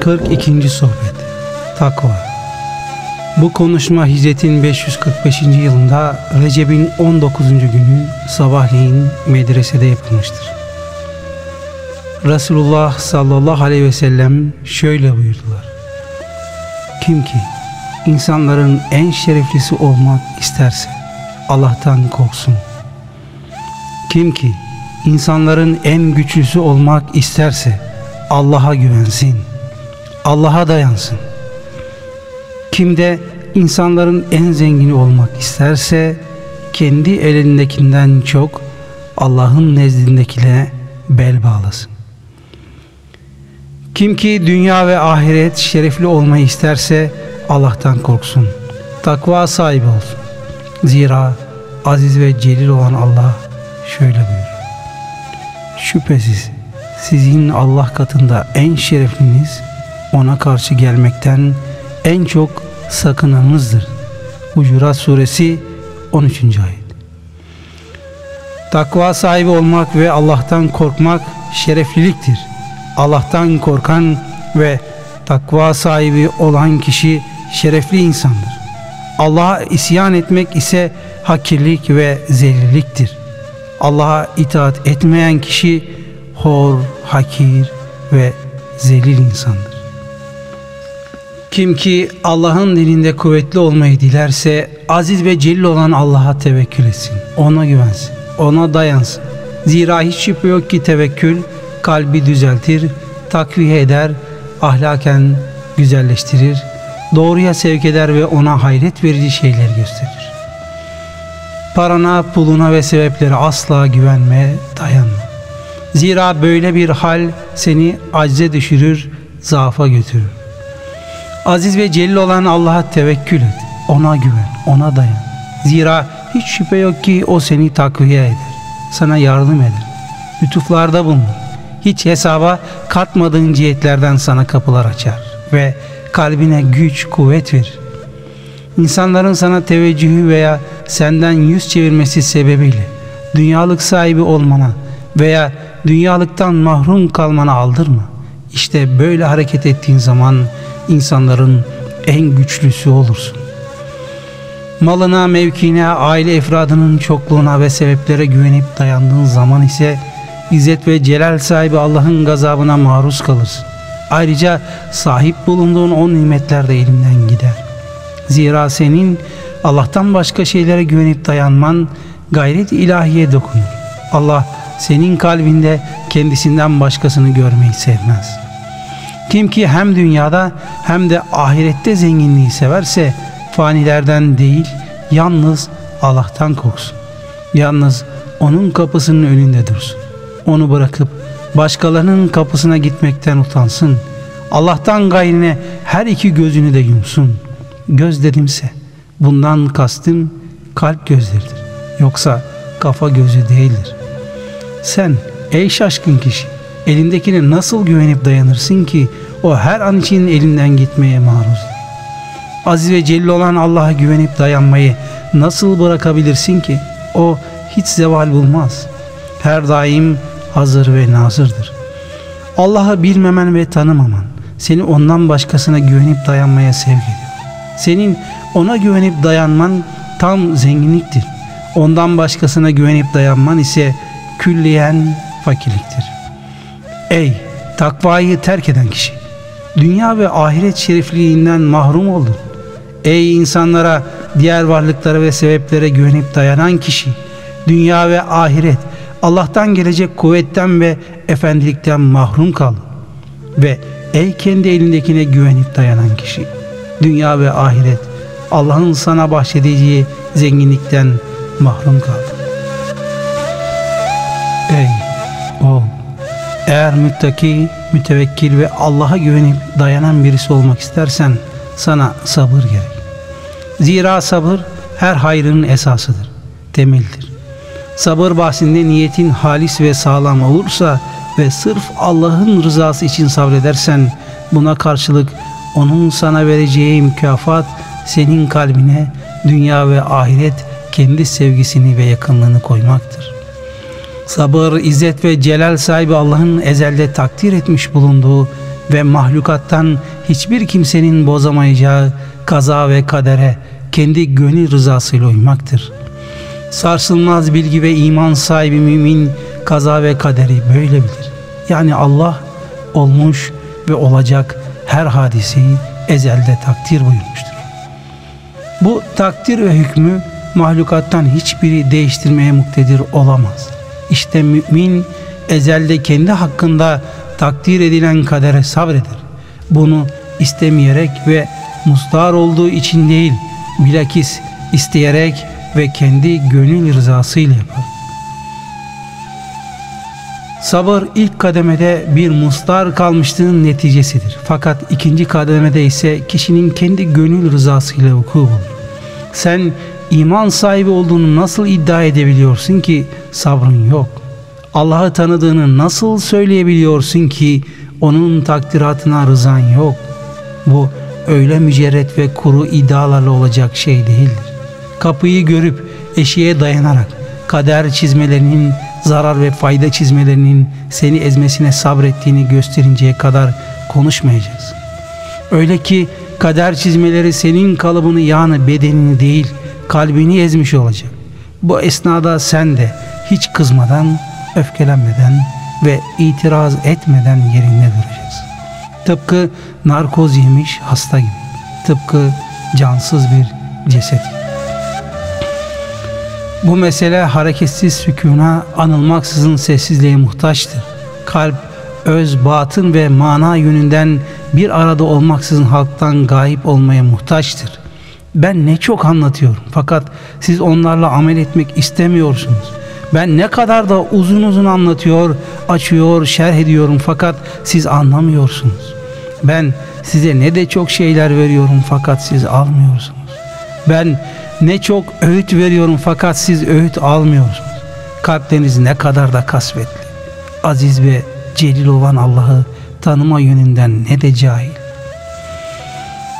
Kırk ikinci sohbet Takva Bu konuşma Hicret'in 545. yılında Recep'in 19. günü sabahleyin medresede yapılmıştır. Resulullah sallallahu aleyhi ve sellem şöyle buyurdular. Kim ki insanların en şereflisi olmak isterse Allah'tan korksun. Kim ki insanların en güçlüsü olmak isterse Allah'a güvensin. Allah'a dayansın. Kim de insanların en zengini olmak isterse kendi elindekinden çok Allah'ın nezdindekine bel bağlasın. Kim ki dünya ve ahiret şerefli olmayı isterse Allah'tan korksun. Takva sahibi olsun. Zira aziz ve celil olan Allah şöyle buyur. Şüphesiz sizin Allah katında en şerefliniz ona karşı gelmekten en çok sakınanızdır. Hucurat suresi 13. ayet. Takva sahibi olmak ve Allah'tan korkmak şerefliliktir. Allah'tan korkan ve takva sahibi olan kişi şerefli insandır. Allah'a isyan etmek ise hakirlik ve zelilliktir. Allah'a itaat etmeyen kişi hor, hakir ve zelil insandır. Kim ki Allah'ın dilinde kuvvetli olmayı dilerse aziz ve celil olan Allah'a tevekkül etsin. Ona güvensin. Ona dayansın. Zira hiç şüphe yok ki tevekkül kalbi düzeltir, takviye eder, ahlaken güzelleştirir, doğruya sevk eder ve ona hayret verici şeyler gösterir. Parana, puluna ve sebeplere asla güvenme, dayanma. Zira böyle bir hal seni acze düşürür, zaafa götürür. Aziz ve celil olan Allah'a tevekkül et. Ona güven, ona dayan. Zira hiç şüphe yok ki o seni takviye eder. Sana yardım eder. Lütuflarda bulunur. Hiç hesaba katmadığın cihetlerden sana kapılar açar. Ve kalbine güç, kuvvet verir. İnsanların sana teveccühü veya senden yüz çevirmesi sebebiyle dünyalık sahibi olmana veya dünyalıktan mahrum kalmana aldırma. İşte böyle hareket ettiğin zaman insanların en güçlüsü olursun. Malına, mevkine, aile efradının çokluğuna ve sebeplere güvenip dayandığın zaman ise İzzet ve celal sahibi Allah'ın gazabına maruz kalırsın. Ayrıca sahip bulunduğun o nimetler de elimden gider. Zira senin Allah'tan başka şeylere güvenip dayanman gayret ilahiye dokunur. Allah senin kalbinde kendisinden başkasını görmeyi sevmez. Kim ki hem dünyada hem de ahirette zenginliği severse fanilerden değil yalnız Allah'tan korksun. Yalnız onun kapısının önünde dursun. Onu bırakıp başkalarının kapısına gitmekten utansın. Allah'tan gayrine her iki gözünü de yumsun. Göz dedimse bundan kastım kalp gözleridir. Yoksa kafa gözü değildir. Sen ey şaşkın kişi elindekine nasıl güvenip dayanırsın ki o her an için elinden gitmeye maruzdur. Aziz ve celil olan Allah'a güvenip dayanmayı nasıl bırakabilirsin ki? O hiç zeval bulmaz. Her daim hazır ve nazırdır. Allah'ı bilmemen ve tanımaman seni ondan başkasına güvenip dayanmaya sevk ediyor. Senin ona güvenip dayanman tam zenginliktir. Ondan başkasına güvenip dayanman ise külliyen fakirliktir. Ey takvayı terk eden kişi! Dünya ve ahiret şerifliğinden mahrum oldun. Ey insanlara, diğer varlıklara ve sebeplere güvenip dayanan kişi! Dünya ve ahiret, Allah'tan gelecek kuvvetten ve efendilikten mahrum kaldın. Ve ey kendi elindekine güvenip dayanan kişi! Dünya ve ahiret, Allah'ın sana bahşedeceği zenginlikten mahrum kaldın. Ey oğul! Eğer müttaki, mütevekkil ve Allah'a güvenip dayanan birisi olmak istersen sana sabır gerek. Zira sabır her hayrın esasıdır, temeldir. Sabır bahsinde niyetin halis ve sağlam olursa ve sırf Allah'ın rızası için sabredersen buna karşılık onun sana vereceği mükafat senin kalbine dünya ve ahiret kendi sevgisini ve yakınlığını koymaktır. Sabır, izzet ve celal sahibi Allah'ın ezelde takdir etmiş bulunduğu ve mahlukattan hiçbir kimsenin bozamayacağı kaza ve kadere kendi gönül rızasıyla uymaktır. Sarsılmaz bilgi ve iman sahibi mümin kaza ve kaderi böyle bilir. Yani Allah olmuş ve olacak her hadiseyi ezelde takdir buyurmuştur. Bu takdir ve hükmü mahlukattan hiçbiri değiştirmeye muktedir olamaz. İşte mümin ezelde kendi hakkında takdir edilen kadere sabreder. Bunu istemeyerek ve mustar olduğu için değil, bilakis isteyerek ve kendi gönül rızasıyla yapar. Sabır ilk kademede bir mustar kalmışlığın neticesidir. Fakat ikinci kademede ise kişinin kendi gönül rızasıyla vuku bulur. Sen iman sahibi olduğunu nasıl iddia edebiliyorsun ki sabrın yok? Allah'ı tanıdığını nasıl söyleyebiliyorsun ki onun takdiratına rızan yok? Bu öyle mücerret ve kuru iddialarla olacak şey değildir. Kapıyı görüp eşiğe dayanarak kader çizmelerinin zarar ve fayda çizmelerinin seni ezmesine sabrettiğini gösterinceye kadar konuşmayacağız. Öyle ki kader çizmeleri senin kalıbını yani bedenini değil kalbini ezmiş olacak. Bu esnada sen de hiç kızmadan, öfkelenmeden ve itiraz etmeden yerinde duracaksın. Tıpkı narkoz yemiş hasta gibi. Tıpkı cansız bir ceset gibi. Bu mesele hareketsiz sükuna anılmaksızın sessizliğe muhtaçtır. Kalp, öz, batın ve mana yönünden bir arada olmaksızın halktan gayip olmaya muhtaçtır. Ben ne çok anlatıyorum fakat siz onlarla amel etmek istemiyorsunuz. Ben ne kadar da uzun uzun anlatıyor, açıyor, şerh ediyorum fakat siz anlamıyorsunuz. Ben size ne de çok şeyler veriyorum fakat siz almıyorsunuz. Ben ne çok öğüt veriyorum fakat siz öğüt almıyorsunuz. Kalpleriniz ne kadar da kasvetli. Aziz ve celil olan Allah'ı tanıma yönünden ne de cahil.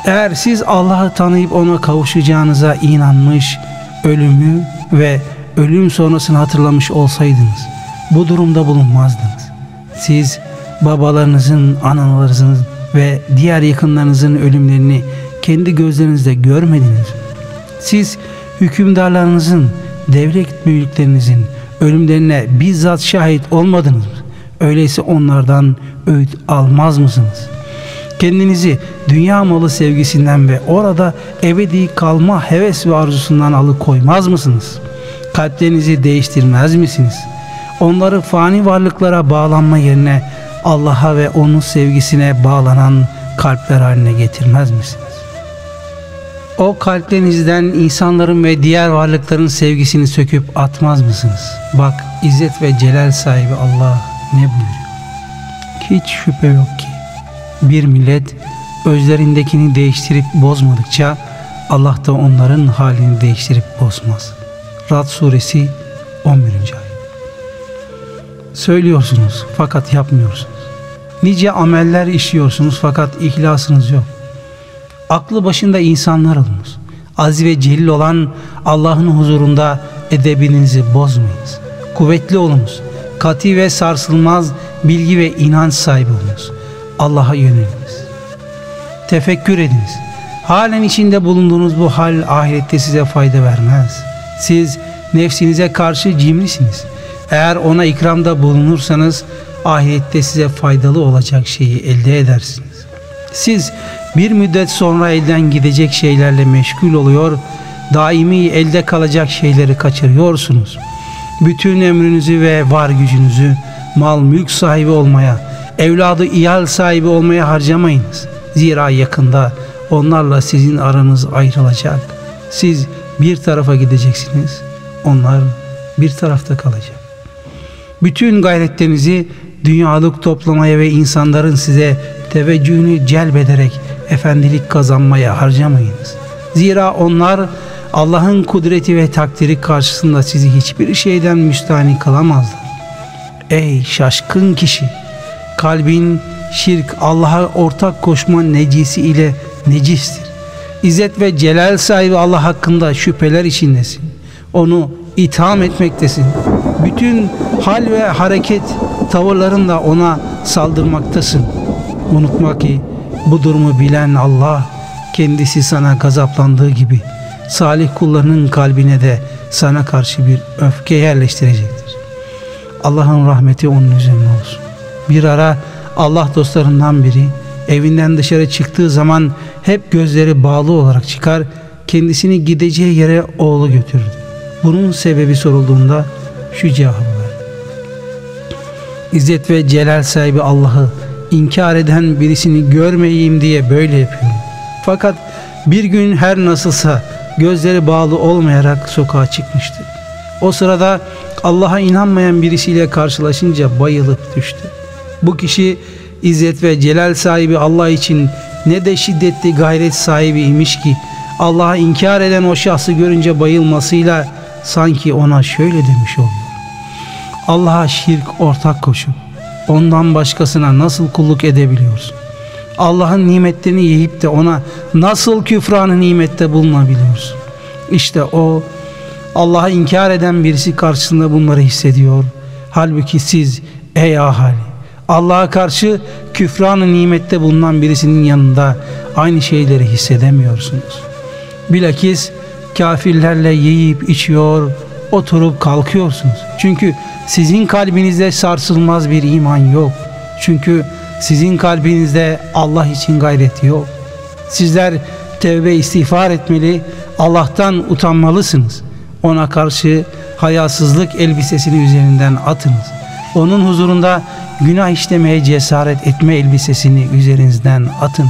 Eğer siz Allah'ı tanıyıp ona kavuşacağınıza inanmış, ölümü ve ölüm sonrasını hatırlamış olsaydınız, bu durumda bulunmazdınız. Siz babalarınızın, analarınızın ve diğer yakınlarınızın ölümlerini kendi gözlerinizle görmediniz. Siz hükümdarlarınızın, devlet büyüklerinizin ölümlerine bizzat şahit olmadınız mı? Öyleyse onlardan öğüt almaz mısınız? Kendinizi dünya malı sevgisinden ve orada ebedi kalma heves ve arzusundan alıkoymaz mısınız? Kalplerinizi değiştirmez misiniz? Onları fani varlıklara bağlanma yerine Allah'a ve onun sevgisine bağlanan kalpler haline getirmez misiniz? O kalplerinizden insanların ve diğer varlıkların sevgisini söküp atmaz mısınız? Bak İzzet ve Celal sahibi Allah ne buyuruyor? Hiç şüphe yok ki bir millet özlerindekini değiştirip bozmadıkça Allah da onların halini değiştirip bozmaz. Rad suresi 11. ayet. Söylüyorsunuz fakat yapmıyorsunuz. Nice ameller işliyorsunuz fakat ihlasınız yok. Aklı başında insanlar olunuz. Aziz ve celil olan Allah'ın huzurunda edebinizi bozmayınız. Kuvvetli olunuz. Kati ve sarsılmaz bilgi ve inanç sahibi olunuz. Allah'a yöneliniz. Tefekkür ediniz. Halen içinde bulunduğunuz bu hal ahirette size fayda vermez. Siz nefsinize karşı cimrisiniz. Eğer ona ikramda bulunursanız ahirette size faydalı olacak şeyi elde edersiniz. Siz bir müddet sonra elden gidecek şeylerle meşgul oluyor, daimi elde kalacak şeyleri kaçırıyorsunuz. Bütün ömrünüzü ve var gücünüzü mal mülk sahibi olmaya, evladı iyal sahibi olmaya harcamayınız. Zira yakında onlarla sizin aranız ayrılacak. Siz bir tarafa gideceksiniz, onlar bir tarafta kalacak. Bütün gayretlerinizi dünyalık toplamaya ve insanların size teveccühünü celbederek efendilik kazanmaya harcamayınız. Zira onlar Allah'ın kudreti ve takdiri karşısında sizi hiçbir şeyden müstahni kılamazlar. Ey şaşkın kişi! Kalbin şirk, Allah'a ortak koşma necisi ile necistir. İzzet ve celal sahibi Allah hakkında şüpheler içindesin. Onu itham etmektesin. Bütün hal ve hareket tavırlarında ona saldırmaktasın. Unutma ki bu durumu bilen Allah kendisi sana gazaplandığı gibi salih kullarının kalbine de sana karşı bir öfke yerleştirecektir. Allah'ın rahmeti onun üzerine olsun. Bir ara Allah dostlarından biri evinden dışarı çıktığı zaman hep gözleri bağlı olarak çıkar, kendisini gideceği yere oğlu götürdü. Bunun sebebi sorulduğunda şu cevabı verdi. İzzet ve celal sahibi Allah'ı inkar eden birisini görmeyeyim diye böyle yapıyorum. Fakat bir gün her nasılsa gözleri bağlı olmayarak sokağa çıkmıştı. O sırada Allah'a inanmayan birisiyle karşılaşınca bayılıp düştü. Bu kişi İzzet ve celal sahibi Allah için ne de şiddetli gayret sahibi imiş ki Allah'a inkar eden o şahsı görünce bayılmasıyla sanki ona şöyle demiş oluyor. Allah'a şirk ortak koşup ondan başkasına nasıl kulluk edebiliyorsun? Allah'ın nimetlerini yiyip de ona nasıl küfranı nimette bulunabiliyorsun? İşte o Allah'a inkar eden birisi karşısında bunları hissediyor. Halbuki siz ey ahali Allah'a karşı küfranı nimette bulunan birisinin yanında aynı şeyleri hissedemiyorsunuz. Bilakis kafirlerle yiyip içiyor, oturup kalkıyorsunuz. Çünkü sizin kalbinizde sarsılmaz bir iman yok. Çünkü sizin kalbinizde Allah için gayret yok. Sizler tevbe istiğfar etmeli, Allah'tan utanmalısınız. Ona karşı hayasızlık elbisesini üzerinden atınız. Onun huzurunda günah işlemeye cesaret etme elbisesini üzerinizden atın.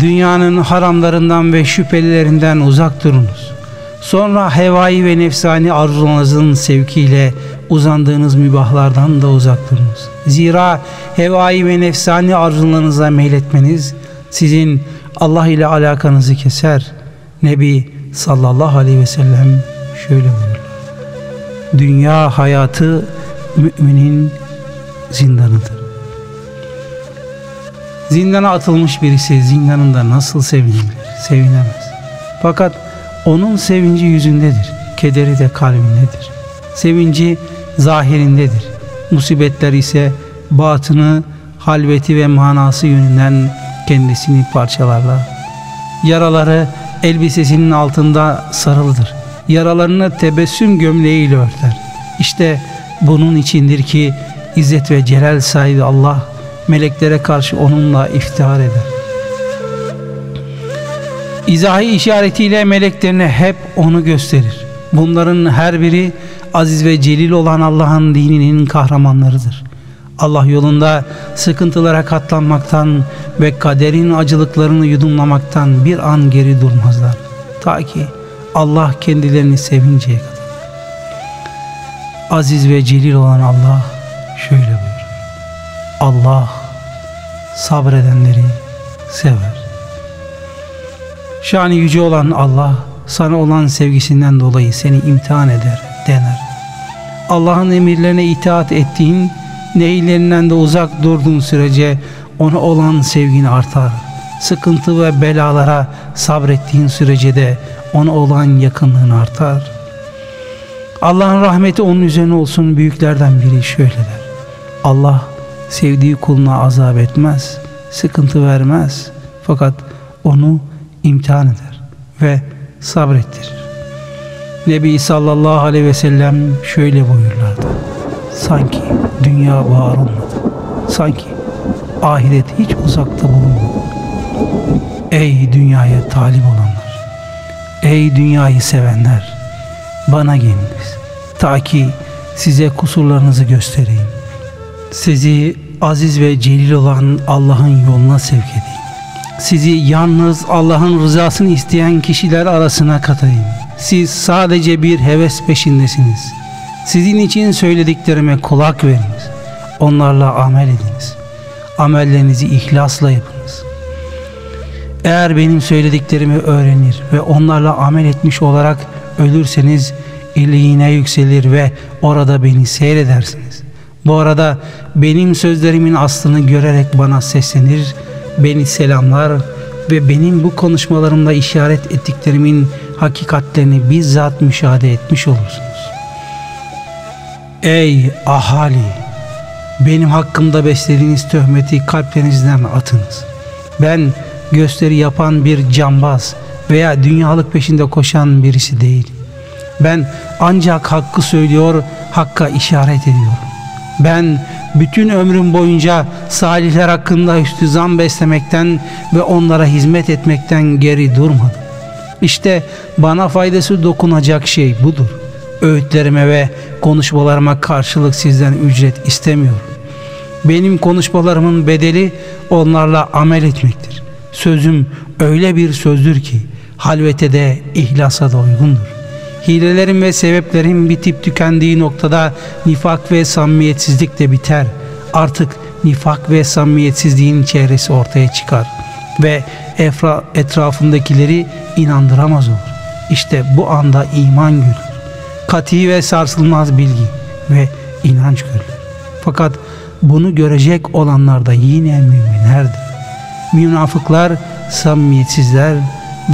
Dünyanın haramlarından ve şüphelilerinden uzak durunuz. Sonra hevai ve nefsani arzularınızın sevkiyle uzandığınız mübahlardan da uzak durunuz. Zira hevai ve nefsani arzularınıza meyletmeniz sizin Allah ile alakanızı keser. Nebi sallallahu aleyhi ve sellem şöyle buyurur. Dünya hayatı müminin zindanıdır. Zindana atılmış birisi zindanında nasıl sevinebilir? Sevinemez. Fakat onun sevinci yüzündedir. Kederi de kalbindedir. Sevinci zahirindedir. Musibetler ise batını, halveti ve manası yönünden kendisini parçalarlar. Yaraları elbisesinin altında sarılıdır. Yaralarını tebessüm gömleğiyle örter. İşte bunun içindir ki İzzet ve Celal sahibi Allah meleklere karşı onunla iftihar eder. İzahi işaretiyle meleklerine hep onu gösterir. Bunların her biri aziz ve celil olan Allah'ın dininin kahramanlarıdır. Allah yolunda sıkıntılara katlanmaktan ve kaderin acılıklarını yudumlamaktan bir an geri durmazlar. Ta ki Allah kendilerini sevinceye kadar. Aziz ve celil olan Allah şöyle buyurur. Allah sabredenleri sever. Şani yüce olan Allah sana olan sevgisinden dolayı seni imtihan eder, dener. Allah'ın emirlerine itaat ettiğin, neylerinden de uzak durduğun sürece ona olan sevgin artar. Sıkıntı ve belalara sabrettiğin sürece de ona olan yakınlığın artar.'' Allah'ın rahmeti onun üzerine olsun büyüklerden biri şöyle der. Allah sevdiği kuluna azap etmez, sıkıntı vermez. Fakat onu imtihan eder ve sabrettirir. Nebi sallallahu aleyhi ve sellem şöyle buyurlardı. Sanki dünya var olmadı. Sanki ahiret hiç uzakta bulunmadı. Ey dünyaya talip olanlar! Ey dünyayı sevenler! Bana geliniz. Ta ki size kusurlarınızı göstereyim. Sizi aziz ve celil olan Allah'ın yoluna sevk edeyim. Sizi yalnız Allah'ın rızasını isteyen kişiler arasına katayım. Siz sadece bir heves peşindesiniz. Sizin için söylediklerime kulak veriniz. Onlarla amel ediniz. Amellerinizi ihlasla yapınız. Eğer benim söylediklerimi öğrenir ve onlarla amel etmiş olarak ölürseniz iliğine yükselir ve orada beni seyredersiniz. Bu arada benim sözlerimin aslını görerek bana seslenir, beni selamlar ve benim bu konuşmalarımla işaret ettiklerimin hakikatlerini bizzat müşahede etmiş olursunuz. Ey ahali! Benim hakkımda beslediğiniz töhmeti kalplerinizden atınız. Ben gösteri yapan bir cambaz veya dünyalık peşinde koşan birisi değil. Ben ancak hakkı söylüyor, hakka işaret ediyorum. Ben bütün ömrüm boyunca salihler hakkında üstüzan beslemekten ve onlara hizmet etmekten geri durmadım. İşte bana faydası dokunacak şey budur. Öğütlerime ve konuşmalarıma karşılık sizden ücret istemiyorum. Benim konuşmalarımın bedeli onlarla amel etmektir. Sözüm öyle bir sözdür ki halvete de ihlasa da uygundur. Hilelerin ve sebeplerin bitip tükendiği noktada nifak ve samimiyetsizlik de biter. Artık nifak ve samimiyetsizliğin çehresi ortaya çıkar ve efra, etrafındakileri inandıramaz olur. İşte bu anda iman görür. Kati ve sarsılmaz bilgi ve inanç görülür. Fakat bunu görecek olanlar da yine müminlerdir. Münafıklar samimiyetsizler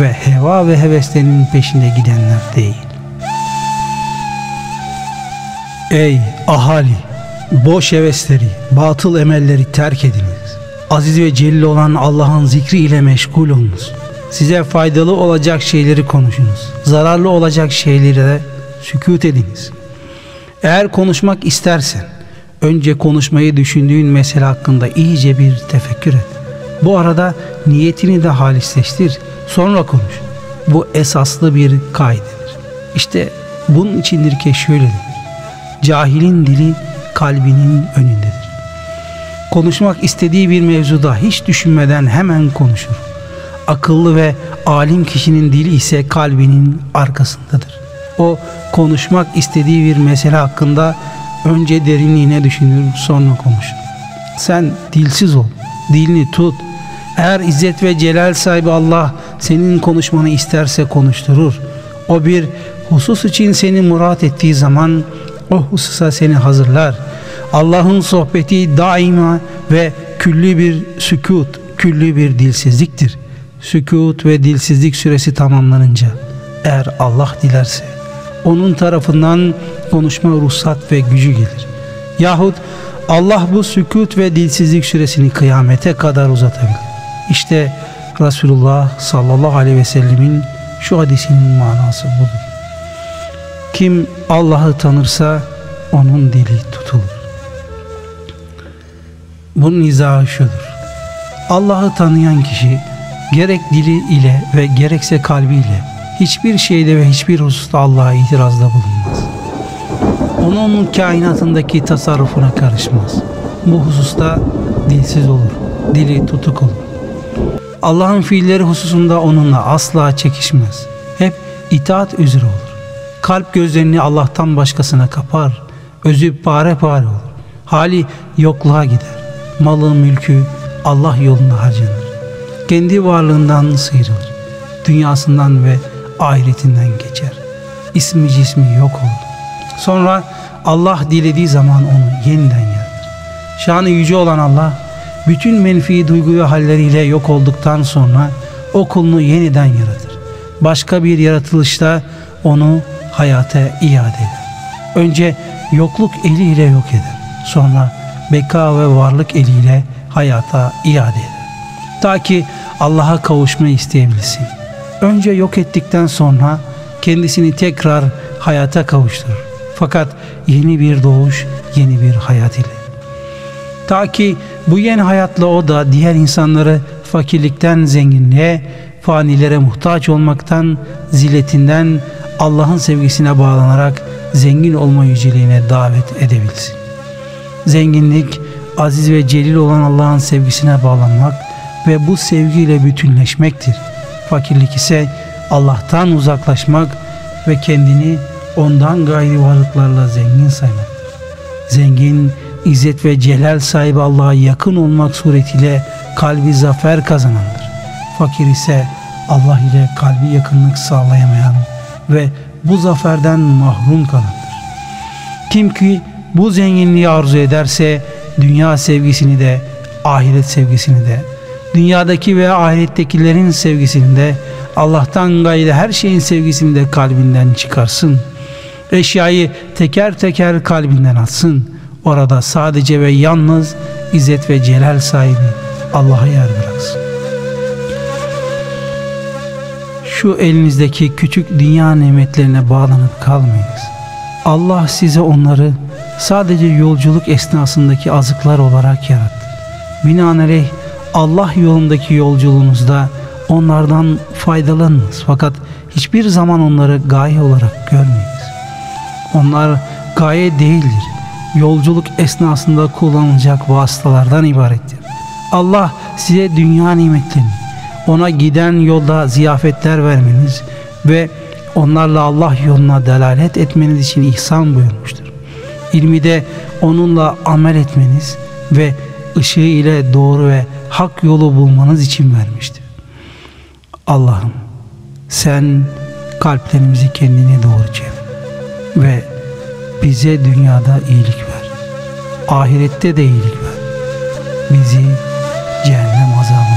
ve heva ve heveslerinin peşinde gidenler değil. Ey ahali! Boş hevesleri, batıl emelleri terk ediniz. Aziz ve celil olan Allah'ın zikri ile meşgul olunuz. Size faydalı olacak şeyleri konuşunuz. Zararlı olacak şeyleri de sükut ediniz. Eğer konuşmak istersen, önce konuşmayı düşündüğün mesele hakkında iyice bir tefekkür et. Bu arada niyetini de halisleştir, sonra konuş. Bu esaslı bir kaidedir. İşte bunun içindir ki şöyle denir. Cahilin dili kalbinin önündedir. Konuşmak istediği bir mevzuda hiç düşünmeden hemen konuşur. Akıllı ve alim kişinin dili ise kalbinin arkasındadır. O konuşmak istediği bir mesele hakkında önce derinliğine düşünür sonra konuşur. Sen dilsiz ol, dilini tut. Eğer izzet ve celal sahibi Allah senin konuşmanı isterse konuşturur. O bir husus için seni murat ettiği zaman o hususa seni hazırlar. Allah'ın sohbeti daima ve külli bir sükut, külli bir dilsizliktir. Sükut ve dilsizlik süresi tamamlanınca eğer Allah dilerse onun tarafından konuşma ruhsat ve gücü gelir. Yahut Allah bu sükut ve dilsizlik süresini kıyamete kadar uzatabilir. İşte Resulullah sallallahu aleyhi ve sellemin şu hadisinin manası budur. Kim Allah'ı tanırsa onun dili tutulur. Bunun izahı şudur. Allah'ı tanıyan kişi gerek dili ile ve gerekse kalbiyle hiçbir şeyde ve hiçbir hususta Allah'a itirazda bulunmaz. Onun kainatındaki tasarrufuna karışmaz. Bu hususta dilsiz olur, dili tutuk olur. Allah'ın fiilleri hususunda onunla asla çekişmez. Hep itaat üzere olur. Kalp gözlerini Allah'tan başkasına kapar. Özü pare pare olur. Hali yokluğa gider. Malı mülkü Allah yolunda harcanır. Kendi varlığından sıyrılır. Dünyasından ve ahiretinden geçer. İsmi cismi yok olur. Sonra Allah dilediği zaman onu yeniden yaratır. Şanı yüce olan Allah bütün menfi duygu ve halleriyle yok olduktan sonra o kulunu yeniden yaratır. Başka bir yaratılışta onu hayata iade eder. Önce yokluk eliyle yok eder. Sonra beka ve varlık eliyle hayata iade eder. Ta ki Allah'a kavuşmayı isteyebilsin. Önce yok ettikten sonra kendisini tekrar hayata kavuşturur. Fakat yeni bir doğuş, yeni bir hayat ile. Ta ki bu yeni hayatla o da diğer insanları fakirlikten zenginliğe, fanilere muhtaç olmaktan, ziletinden Allah'ın sevgisine bağlanarak zengin olma yüceliğine davet edebilsin. Zenginlik, aziz ve celil olan Allah'ın sevgisine bağlanmak ve bu sevgiyle bütünleşmektir. Fakirlik ise Allah'tan uzaklaşmak ve kendini ondan gayri varlıklarla zengin saymak. Zengin, izzet ve celal sahibi Allah'a yakın olmak suretiyle kalbi zafer kazanandır. Fakir ise Allah ile kalbi yakınlık sağlayamayan ve bu zaferden mahrum kalandır. Kim ki bu zenginliği arzu ederse dünya sevgisini de ahiret sevgisini de dünyadaki ve ahirettekilerin sevgisini de Allah'tan gayrı her şeyin sevgisini de kalbinden çıkarsın. Eşyayı teker teker kalbinden atsın. Orada sadece ve yalnız İzzet ve Celal sahibi Allah'a yer bıraksın. Şu elinizdeki küçük dünya nimetlerine bağlanıp kalmayınız. Allah size onları sadece yolculuk esnasındaki azıklar olarak yarattı. Binaenaleyh Allah yolundaki yolculuğunuzda onlardan faydalanınız fakat hiçbir zaman onları gaye olarak görmeyiniz. Onlar gaye değildir. Yolculuk esnasında kullanılacak vasıtalardan ibarettir. Allah size dünya nimetlerini, ona giden yolda ziyafetler vermeniz ve onlarla Allah yoluna delalet etmeniz için ihsan buyurmuştur. İlmi de onunla amel etmeniz ve ışığı ile doğru ve hak yolu bulmanız için vermiştir. Allah'ım sen kalplerimizi kendine doğru çevir ve bize dünyada iyilik ver. Ahirette de iyilik ver. Bizi cehennem azabı